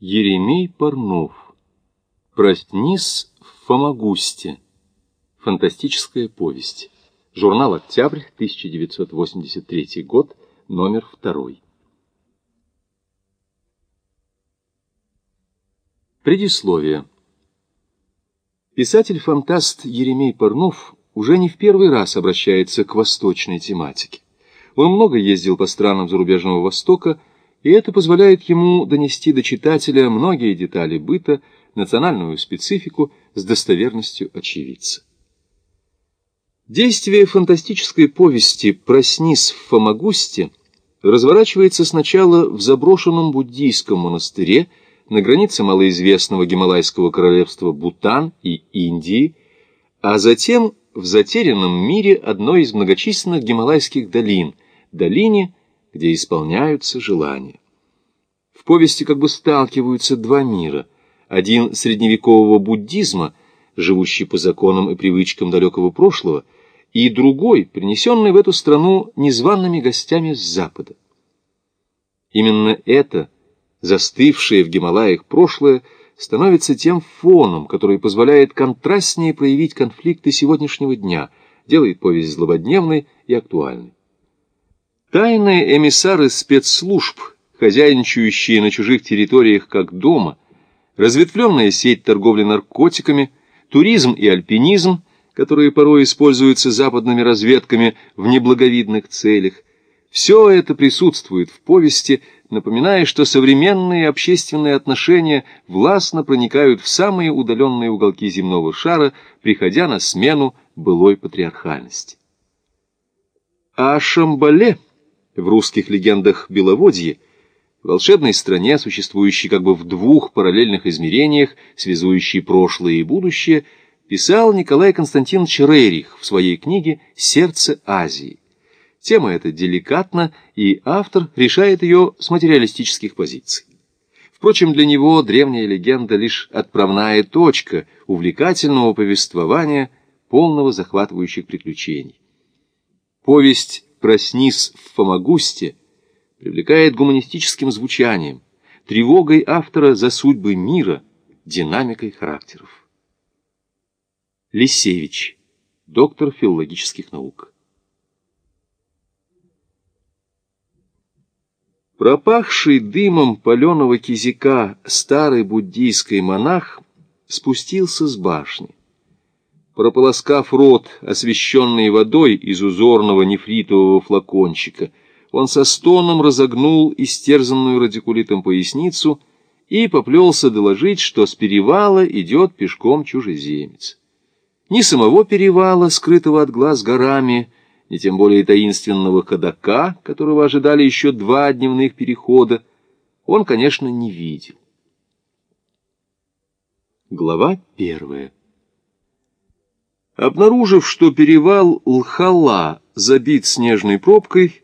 Еремей Парнов. Проснись в Фомагусте. Фантастическая повесть. Журнал «Октябрь», 1983 год, номер второй. Предисловие. Писатель-фантаст Еремей Парнов уже не в первый раз обращается к восточной тематике. Он много ездил по странам зарубежного Востока и это позволяет ему донести до читателя многие детали быта, национальную специфику с достоверностью очевидца. Действие фантастической повести «Проснись в Фомагусте» разворачивается сначала в заброшенном буддийском монастыре на границе малоизвестного Гималайского королевства Бутан и Индии, а затем в затерянном мире одной из многочисленных гималайских долин, долине – где исполняются желания. В повести как бы сталкиваются два мира. Один средневекового буддизма, живущий по законам и привычкам далекого прошлого, и другой, принесенный в эту страну незваными гостями с Запада. Именно это, застывшее в Гималаях прошлое, становится тем фоном, который позволяет контрастнее проявить конфликты сегодняшнего дня, делает повесть злободневной и актуальной. Тайные эмиссары спецслужб, хозяйничающие на чужих территориях как дома, разветвленная сеть торговли наркотиками, туризм и альпинизм, которые порой используются западными разведками в неблаговидных целях, все это присутствует в повести, напоминая, что современные общественные отношения властно проникают в самые удаленные уголки земного шара, приходя на смену былой патриархальности. А Шамбале – в русских легендах Беловодье, волшебной стране, существующей как бы в двух параллельных измерениях, связующей прошлое и будущее, писал Николай Константинович Рерих в своей книге «Сердце Азии». Тема эта деликатна, и автор решает ее с материалистических позиций. Впрочем, для него древняя легенда лишь отправная точка увлекательного повествования, полного захватывающих приключений. Повесть «Проснись в Фомагусте» привлекает гуманистическим звучанием, тревогой автора за судьбы мира, динамикой характеров. Лисевич, доктор филологических наук. Пропахший дымом паленого кизика старый буддийский монах спустился с башни. Прополоскав рот, освещенный водой из узорного нефритового флакончика, он со стоном разогнул истерзанную радикулитом поясницу и поплелся доложить, что с перевала идет пешком чужеземец. Ни самого перевала, скрытого от глаз горами, ни тем более таинственного ходока, которого ожидали еще два дневных перехода, он, конечно, не видел. Глава первая Обнаружив, что перевал Лхала забит снежной пробкой,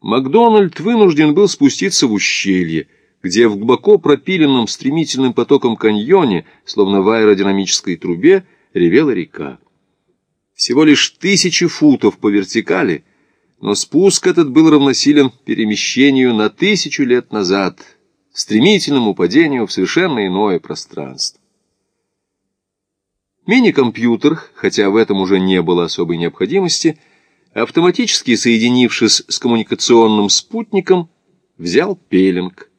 Макдональд вынужден был спуститься в ущелье, где в глубоко пропиленном стремительным потоком каньоне, словно в аэродинамической трубе, ревела река. Всего лишь тысячи футов по вертикали, но спуск этот был равносилен перемещению на тысячу лет назад, стремительному падению в совершенно иное пространство. Мини-компьютер, хотя в этом уже не было особой необходимости, автоматически соединившись с коммуникационным спутником, взял пеленг.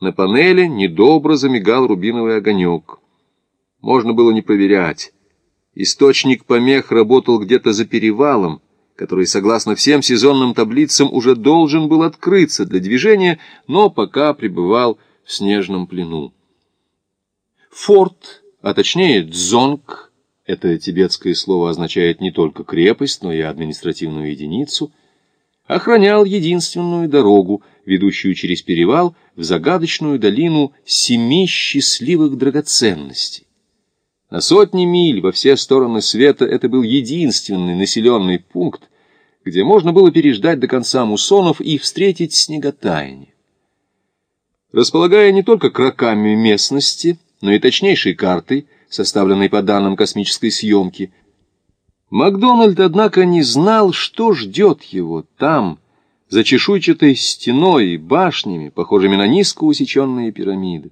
На панели недобро замигал рубиновый огонек. Можно было не проверять. Источник помех работал где-то за перевалом, который, согласно всем сезонным таблицам, уже должен был открыться для движения, но пока пребывал в снежном плену. Форт а точнее дзонг, это тибетское слово означает не только крепость, но и административную единицу, охранял единственную дорогу, ведущую через перевал в загадочную долину семи счастливых драгоценностей. На сотни миль во все стороны света это был единственный населенный пункт, где можно было переждать до конца муссонов и встретить снеготаяние. Располагая не только кроками местности, но и точнейшей картой, составленной по данным космической съемки. Макдональд, однако, не знал, что ждет его там, за чешуйчатой стеной и башнями, похожими на низко усеченные пирамиды.